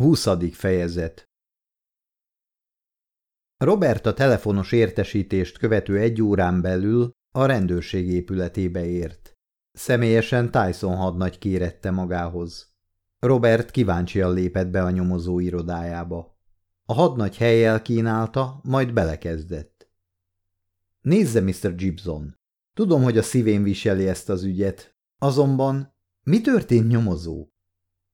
20. fejezet Robert a telefonos értesítést követő egy órán belül a rendőrség épületébe ért. Személyesen Tyson hadnagy kérette magához. Robert kíváncsian lépett be a nyomozó irodájába. A hadnagy helyjel kínálta, majd belekezdett. Nézze, Mr. Gibson, tudom, hogy a szívén viseli ezt az ügyet, azonban mi történt nyomozó?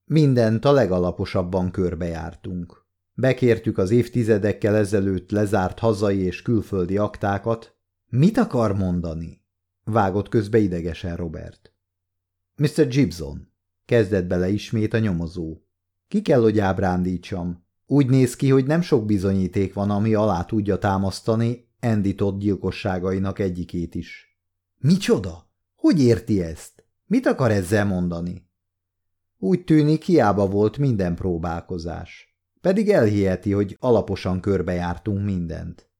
Mindent a legalaposabban körbejártunk. Bekértük az évtizedekkel ezelőtt lezárt hazai és külföldi aktákat. Mit akar mondani? Vágott közbe idegesen Robert. Mr. Gibson, kezdett bele ismét a nyomozó. Ki kell, hogy ábrándítsam. Úgy néz ki, hogy nem sok bizonyíték van, ami alá tudja támasztani Andy Todd gyilkosságainak egyikét is. Micsoda? Hogy érti ezt? Mit akar ezzel mondani? Úgy tűnik, hiába volt minden próbálkozás. Pedig elhiheti, hogy alaposan körbejártunk mindent.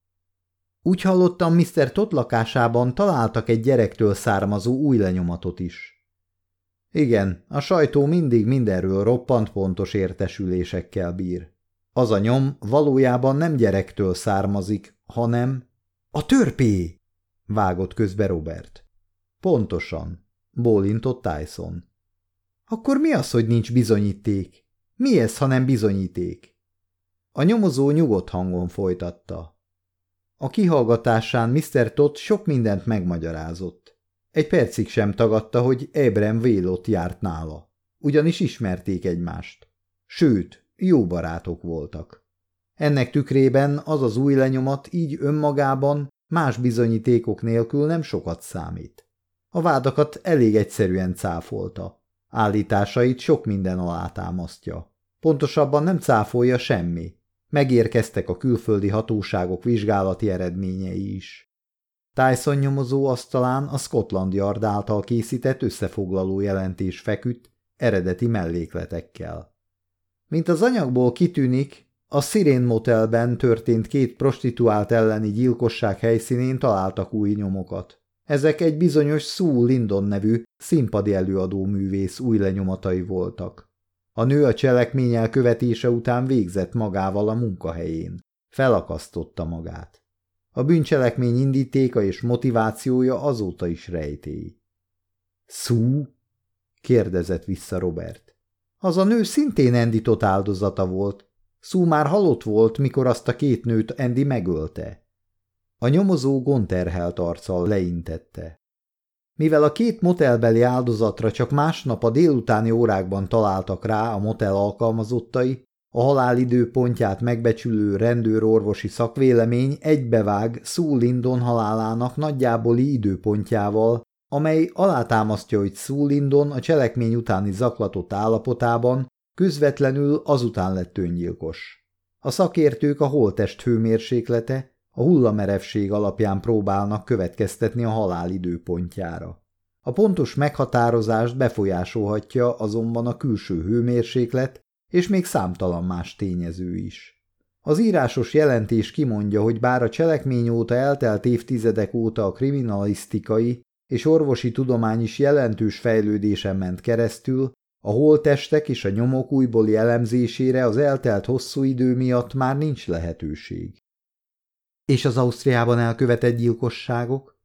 Úgy hallottam, Mr. Tot lakásában találtak egy gyerektől származó új lenyomatot is. Igen, a sajtó mindig mindenről roppant pontos értesülésekkel bír. Az a nyom valójában nem gyerektől származik, hanem... A törpé! vágott közbe Robert. Pontosan, bólintott Tyson. Akkor mi az, hogy nincs bizonyíték? Mi ez, ha nem bizonyíték? A nyomozó nyugodt hangon folytatta. A kihallgatásán Mr. Todd sok mindent megmagyarázott. Egy percig sem tagadta, hogy Abraham Vélott járt nála. Ugyanis ismerték egymást. Sőt, jó barátok voltak. Ennek tükrében az az új lenyomat így önmagában más bizonyítékok nélkül nem sokat számít. A vádakat elég egyszerűen cáfolta. Állításait sok minden alátámasztja. Pontosabban nem cáfolja semmi. Megérkeztek a külföldi hatóságok vizsgálati eredményei is. Tyson nyomozó asztalán a Scotland Yard által készített összefoglaló jelentés feküdt eredeti mellékletekkel. Mint az anyagból kitűnik, a Sirén Motelben történt két prostituált elleni gyilkosság helyszínén találtak új nyomokat. Ezek egy bizonyos Sue Lindon nevű színpadi előadó művész új lenyomatai voltak. A nő a cselekmény elkövetése után végzett magával a munkahelyén. Felakasztotta magát. A bűncselekmény indítéka és motivációja azóta is rejtély. Szú? kérdezett vissza Robert. Az a nő szintén endított áldozata volt. Szú már halott volt, mikor azt a két nőt Endi megölte. A nyomozó gonterhelt arccal leintette. Mivel a két motelbeli áldozatra csak másnap a délutáni órákban találtak rá a motel alkalmazottai, a halál időpontját megbecsülő rendőrorvosi szakvélemény egybevág Sue Lindon halálának nagyjáboli időpontjával, amely alátámasztja, hogy Sue Lindon a cselekmény utáni zaklatott állapotában közvetlenül azután lett öngyilkos. A szakértők a holtest hőmérséklete a hullamerevség alapján próbálnak következtetni a halál időpontjára. A pontos meghatározást befolyásolhatja azonban a külső hőmérséklet és még számtalan más tényező is. Az írásos jelentés kimondja, hogy bár a cselekmény óta eltelt évtizedek óta a kriminalisztikai és orvosi tudomány is jelentős fejlődésen ment keresztül, a holtestek és a nyomok újbóli elemzésére az eltelt hosszú idő miatt már nincs lehetőség. És az Ausztriában elkövetett gyilkosságok?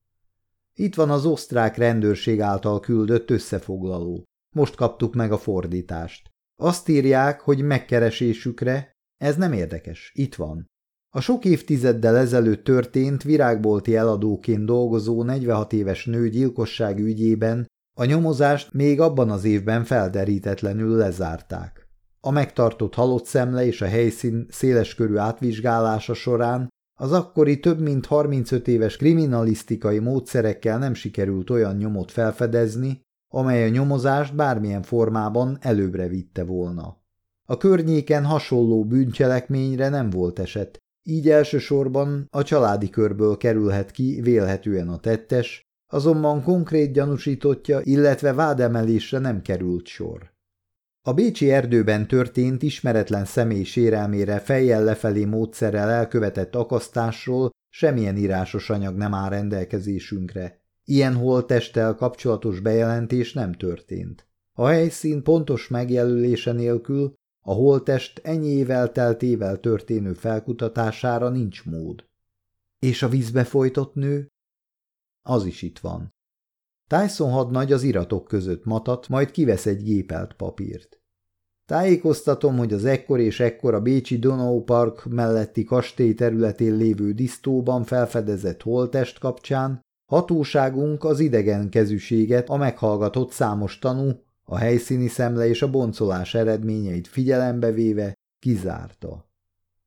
Itt van az osztrák rendőrség által küldött összefoglaló. Most kaptuk meg a fordítást. Azt írják, hogy megkeresésükre, ez nem érdekes, itt van. A sok évtizeddel ezelőtt történt virágbolti eladóként dolgozó 46 éves nő gyilkosság ügyében a nyomozást még abban az évben felderítetlenül lezárták. A megtartott halott szemle és a helyszín széleskörű átvizsgálása során az akkori több mint 35 éves kriminalisztikai módszerekkel nem sikerült olyan nyomot felfedezni, amely a nyomozást bármilyen formában előbbre vitte volna. A környéken hasonló bűncselekményre nem volt eset, így elsősorban a családi körből kerülhet ki vélhetően a tettes, azonban konkrét gyanúsítottja, illetve vádemelésre nem került sor. A bécsi erdőben történt ismeretlen személy sérelmére fejjel lefelé módszerrel elkövetett akasztásról semmilyen írásos anyag nem áll rendelkezésünkre. Ilyen holttesttel kapcsolatos bejelentés nem történt. A helyszín pontos megjelölése nélkül A holtest ennyi évvel teltével történő felkutatására nincs mód. És a vízbe folytott nő? Az is itt van. Tyson hadnagy az iratok között matat, majd kivesz egy gépelt papírt. Tájékoztatom, hogy az ekkor és ekkor a Bécsi Donau Park melletti kastély területén lévő disztóban felfedezett holtest kapcsán hatóságunk az idegen kezűséget, a meghallgatott számos tanú, a helyszíni szemle és a boncolás eredményeit figyelembe véve kizárta.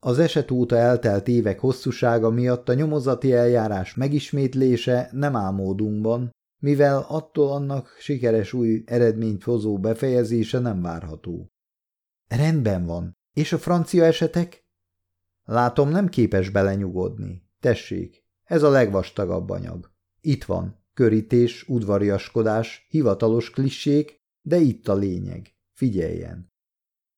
Az eset óta eltelt évek hosszúsága miatt a nyomozati eljárás megismétlése nem álmódunkban, mivel attól annak sikeres új eredményt hozó befejezése nem várható. Rendben van. És a francia esetek? Látom, nem képes belenyugodni. Tessék, ez a legvastagabb anyag. Itt van. Körítés, udvariaskodás, hivatalos klissék, de itt a lényeg. Figyeljen!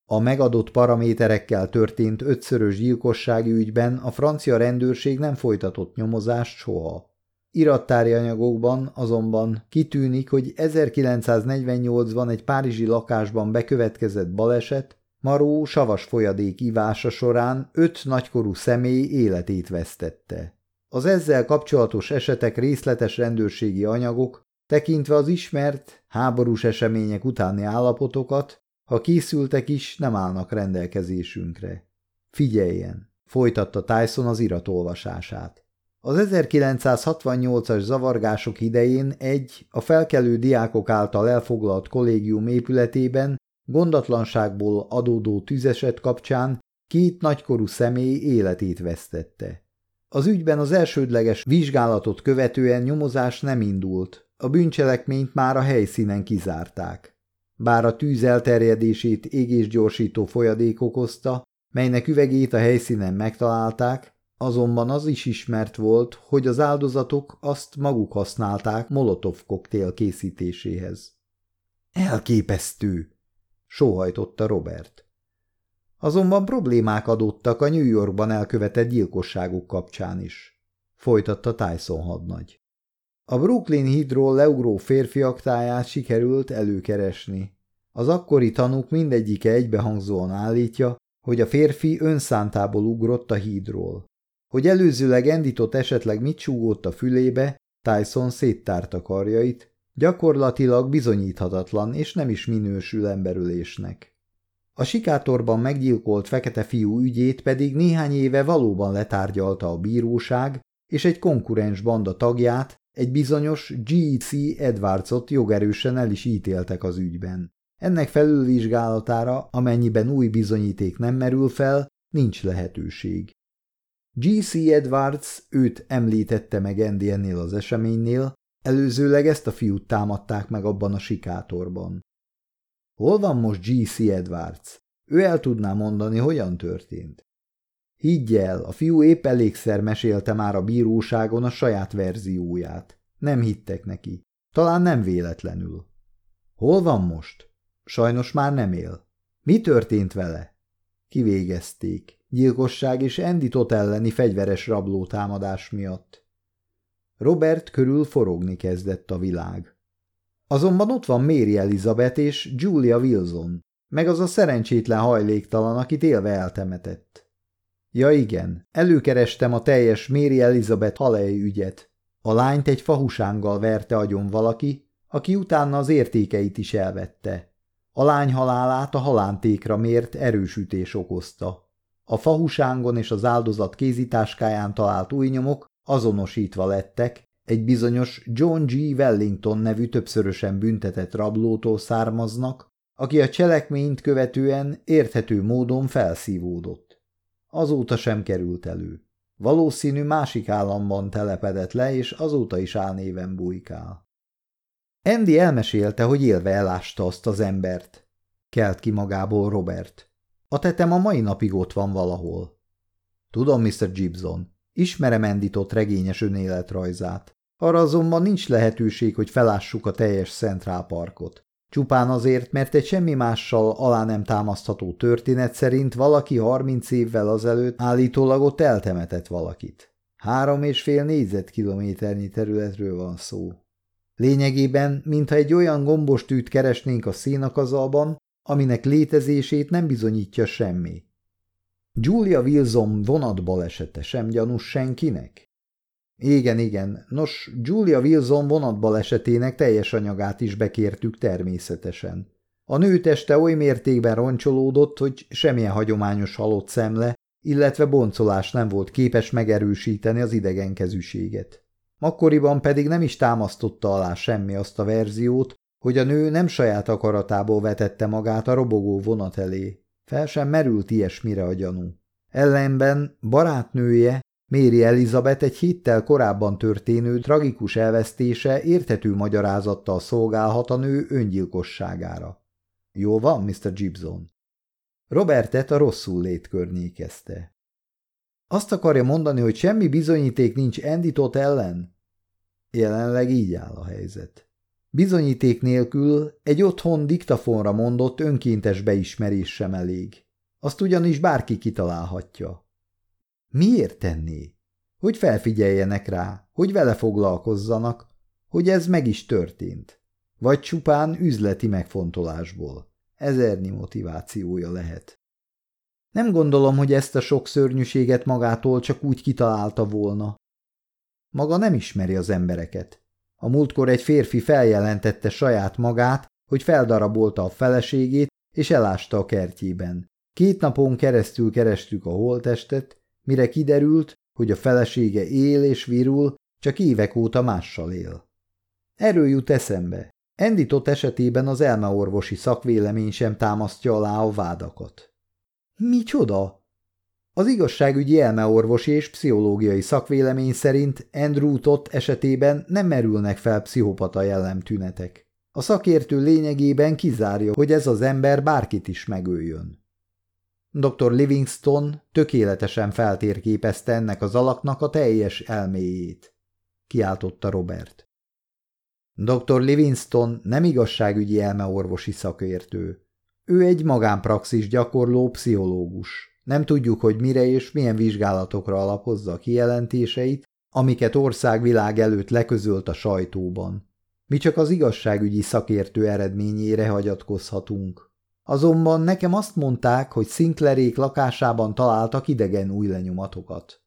A megadott paraméterekkel történt ötszörös gyilkossági ügyben a francia rendőrség nem folytatott nyomozást soha. Irattári anyagokban azonban kitűnik, hogy 1948-ban egy párizsi lakásban bekövetkezett baleset Maró savas folyadék ivása során öt nagykorú személy életét vesztette. Az ezzel kapcsolatos esetek részletes rendőrségi anyagok, tekintve az ismert, háborús események utáni állapotokat, ha készültek is, nem állnak rendelkezésünkre. Figyeljen, folytatta Tyson az iratolvasását. Az 1968-as zavargások idején egy a felkelő diákok által elfoglalt kollégium épületében gondatlanságból adódó tüzeset kapcsán két nagykorú személy életét vesztette. Az ügyben az elsődleges vizsgálatot követően nyomozás nem indult, a bűncselekményt már a helyszínen kizárták. Bár a tűz elterjedését égésgyorsító folyadék okozta, melynek üvegét a helyszínen megtalálták, azonban az is ismert volt, hogy az áldozatok azt maguk használták Molotov koktél készítéséhez. Elképesztő! sóhajtotta Robert. Azonban problémák adottak a New Yorkban elkövetett gyilkosságok kapcsán is, folytatta Tyson hadnagy. A Brooklyn hídról leugró férfiak táját sikerült előkeresni. Az akkori tanúk mindegyike egybehangzóan állítja, hogy a férfi önszántából ugrott a hídról. Hogy előzőleg endított esetleg mit súgott a fülébe, Tyson széttárta karjait, Gyakorlatilag bizonyíthatatlan és nem is minősül emberülésnek. A sikátorban meggyilkolt fekete fiú ügyét pedig néhány éve valóban letárgyalta a bíróság, és egy konkurens banda tagját, egy bizonyos G.C. Edwardsot jogerősen el is ítéltek az ügyben. Ennek felülvizsgálatára, amennyiben új bizonyíték nem merül fel, nincs lehetőség. G.C. Edwards őt említette meg Andy ennél az eseménynél, Előzőleg ezt a fiút támadták meg abban a sikátorban. Hol van most G.C. Edwards? Ő el tudná mondani, hogyan történt. Higgy el, a fiú épp elégszer mesélte már a bíróságon a saját verzióját. Nem hittek neki. Talán nem véletlenül. Hol van most? Sajnos már nem él. Mi történt vele? Kivégezték. Gyilkosság és endított elleni fegyveres rablótámadás miatt. Robert körül forogni kezdett a világ. Azonban ott van Mary Elizabeth és Julia Wilson, meg az a szerencsétlen hajléktalan, akit élve eltemetett. Ja igen, előkerestem a teljes Mary Elizabeth halei ügyet. A lányt egy fahusánggal verte agyon valaki, aki utána az értékeit is elvette. A lány halálát a halántékra mért erősütés okozta. A fahusángon és az áldozat kézitáskáján talált új nyomok azonosítva lettek, egy bizonyos John G. Wellington nevű többszörösen büntetett rablótól származnak, aki a cselekményt követően érthető módon felszívódott. Azóta sem került elő. Valószínű másik államban telepedett le, és azóta is álnéven bujkál. Andy elmesélte, hogy élve elásta azt az embert. Kelt ki magából Robert. A tetem a mai napig ott van valahol. Tudom, Mr. Gibson, Ismerem endított regényes önéletrajzát. Arra azonban nincs lehetőség, hogy felássuk a teljes Central Parkot. Csupán azért, mert egy semmi mással alá nem támasztható történet szerint valaki harminc évvel azelőtt állítólag ott eltemetett valakit. Három és fél négyzetkilométernyi területről van szó. Lényegében, mintha egy olyan gombostűt keresnénk a szénakazalban, aminek létezését nem bizonyítja semmi. Julia Wilson vonatbalesete sem gyanús senkinek? Igen, igen. Nos, Julia Wilson vonatbalesetének teljes anyagát is bekértük természetesen. A nő teste oly mértékben roncsolódott, hogy semmilyen hagyományos halott szemle, illetve boncolás nem volt képes megerősíteni az idegenkezűséget. Akkoriban pedig nem is támasztotta alá semmi azt a verziót, hogy a nő nem saját akaratából vetette magát a robogó vonat elé. Fel sem merült ilyesmire a gyanú. Ellenben barátnője, Méri Elizabeth egy héttel korábban történő tragikus elvesztése érthető magyarázattal szolgálhat a nő öngyilkosságára. Jó van, Mr. Gibson? Robertet a rosszul lét környékezte. Azt akarja mondani, hogy semmi bizonyíték nincs Enditot ellen? Jelenleg így áll a helyzet. Bizonyíték nélkül egy otthon diktafonra mondott önkéntes beismerés sem elég. Azt ugyanis bárki kitalálhatja. Miért tenné? Hogy felfigyeljenek rá, hogy vele foglalkozzanak, hogy ez meg is történt. Vagy csupán üzleti megfontolásból. Ezernyi motivációja lehet. Nem gondolom, hogy ezt a sok szörnyűséget magától csak úgy kitalálta volna. Maga nem ismeri az embereket. A múltkor egy férfi feljelentette saját magát, hogy feldarabolta a feleségét, és elásta a kertjében. Két napon keresztül kerestük a holtestet, mire kiderült, hogy a felesége él és virul, csak évek óta mással él. Erről jut eszembe. Enditott esetében az elmeorvosi szakvélemény sem támasztja alá a vádakat. Micsoda? Az igazságügyi elmeorvosi és pszichológiai szakvélemény szerint Andrew Tott esetében nem merülnek fel pszichopata jellemtünetek. A szakértő lényegében kizárja, hogy ez az ember bárkit is megöljön. Dr. Livingston tökéletesen feltérképezte ennek az alaknak a teljes elméjét, kiáltotta Robert. Dr. Livingston nem igazságügyi elmeorvosi szakértő. Ő egy magánpraxis gyakorló pszichológus. Nem tudjuk, hogy mire és milyen vizsgálatokra alapozza a kijelentéseit, amiket országvilág előtt leközölt a sajtóban. Mi csak az igazságügyi szakértő eredményére hagyatkozhatunk. Azonban nekem azt mondták, hogy Sinclairék lakásában találtak idegen új lenyomatokat.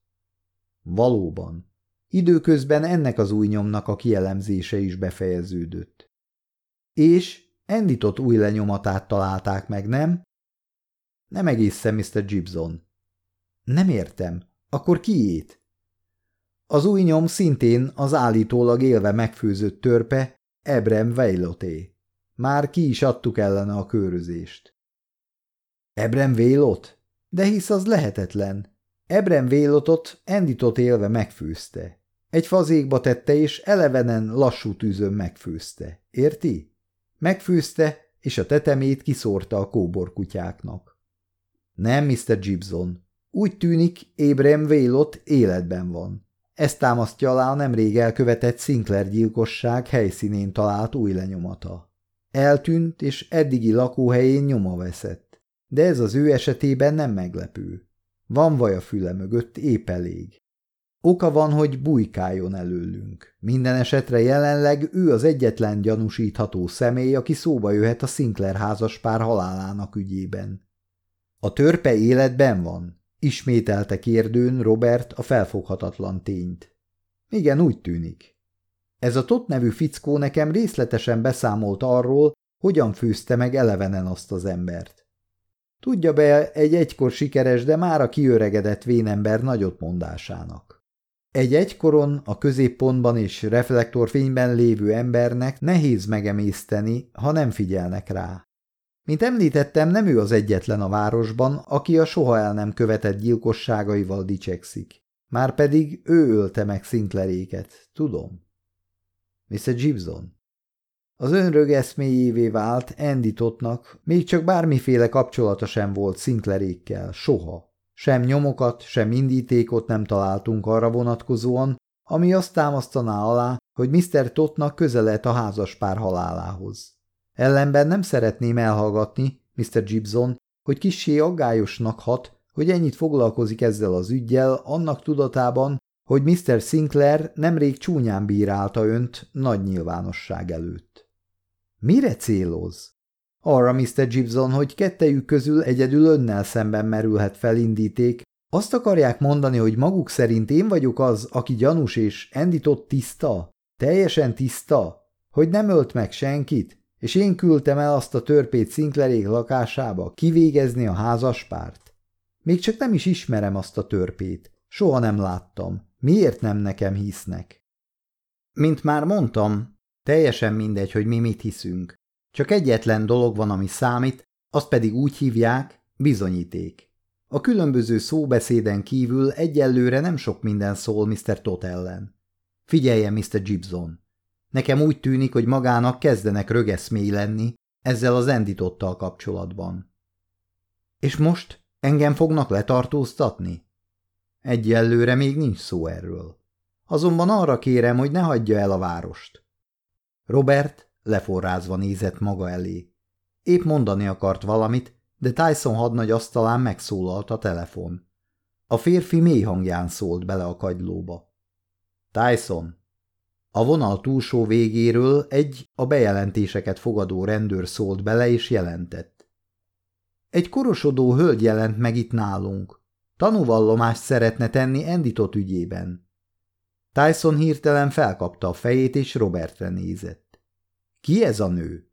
Valóban. Időközben ennek az új nyomnak a kielemzése is befejeződött. És Enditott új lenyomatát találták meg, nem? Nem egészen, Mr. Gibson. Nem értem. Akkor kiét? Az új nyom szintén az állítólag élve megfőzött törpe Ebrem Vejloté. Már ki is adtuk ellene a körözést. Ebrem Vélot? De hisz az lehetetlen. Ebrem Vélotot Enditot élve megfőzte. Egy fazékba tette, és elevenen lassú tűzön megfőzte. Érti? Megfőzte, és a tetemét kiszórta a kóborkutyáknak. Nem, Mr. Gibson. Úgy tűnik, Abraham Vélot életben van. Ezt támasztja alá a nemrég elkövetett Sinclair gyilkosság helyszínén talált új lenyomata. Eltűnt, és eddigi lakóhelyén nyoma veszett. De ez az ő esetében nem meglepő. Van vaj a füle mögött, épp elég. Oka van, hogy bujkáljon előlünk. Minden esetre jelenleg ő az egyetlen gyanúsítható személy, aki szóba jöhet a Sinclair házaspár halálának ügyében. A törpe életben van, ismételte kérdőn Robert a felfoghatatlan tényt. Igen, úgy tűnik. Ez a Tot nevű fickó nekem részletesen beszámolt arról, hogyan főzte meg elevenen azt az embert. Tudja be egy egykor sikeres, de már a kiöregedett vénember nagyot mondásának. Egy egykoron a középpontban és reflektorfényben lévő embernek nehéz megemészteni, ha nem figyelnek rá. Mint említettem, nem ő az egyetlen a városban, aki a soha el nem követett gyilkosságaival dicsekszik. Márpedig ő ölte meg Sinclairéket, tudom. Mr. Gibson. Az önrög eszméjévé vált Andy Totnak, még csak bármiféle kapcsolata sem volt Sinclairékkel, soha. Sem nyomokat, sem indítékot nem találtunk arra vonatkozóan, ami azt támasztaná alá, hogy Mr. Totnak köze lett a házaspár halálához. Ellenben nem szeretném elhallgatni, Mr. Gibson, hogy kissé aggályosnak hat, hogy ennyit foglalkozik ezzel az ügyjel, annak tudatában, hogy Mr. Sinclair nemrég csúnyán bírálta önt nagy nyilvánosság előtt. Mire céloz? Arra, Mr. Gibson, hogy kettejük közül egyedül önnel szemben merülhet fel indíték, azt akarják mondani, hogy maguk szerint én vagyok az, aki gyanús és endított tiszta? Teljesen tiszta? Hogy nem ölt meg senkit? És én küldtem el azt a törpét Sinclairék lakásába kivégezni a házaspárt? Még csak nem is ismerem azt a törpét. Soha nem láttam. Miért nem nekem hisznek? Mint már mondtam, teljesen mindegy, hogy mi mit hiszünk. Csak egyetlen dolog van, ami számít, azt pedig úgy hívják, bizonyíték. A különböző szóbeszéden kívül egyelőre nem sok minden szól Mr. Tot ellen. Figyelje, Mr. Gibson! Nekem úgy tűnik, hogy magának kezdenek rögeszmély lenni ezzel az endítottal kapcsolatban. És most engem fognak letartóztatni? Egyelőre még nincs szó erről. Azonban arra kérem, hogy ne hagyja el a várost. Robert leforrázva nézett maga elé. Épp mondani akart valamit, de Tyson hadnagy asztalán megszólalt a telefon. A férfi mély hangján szólt bele a kagylóba. Tyson! A vonal túlsó végéről egy a bejelentéseket fogadó rendőr szólt bele és jelentett. Egy korosodó hölgy jelent meg itt nálunk. Tanúvallomást szeretne tenni Enditot ügyében. Tyson hirtelen felkapta a fejét és Robertre nézett. Ki ez a nő?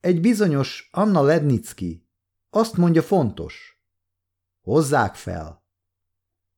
Egy bizonyos Anna Lednicki. Azt mondja fontos. Hozzák fel!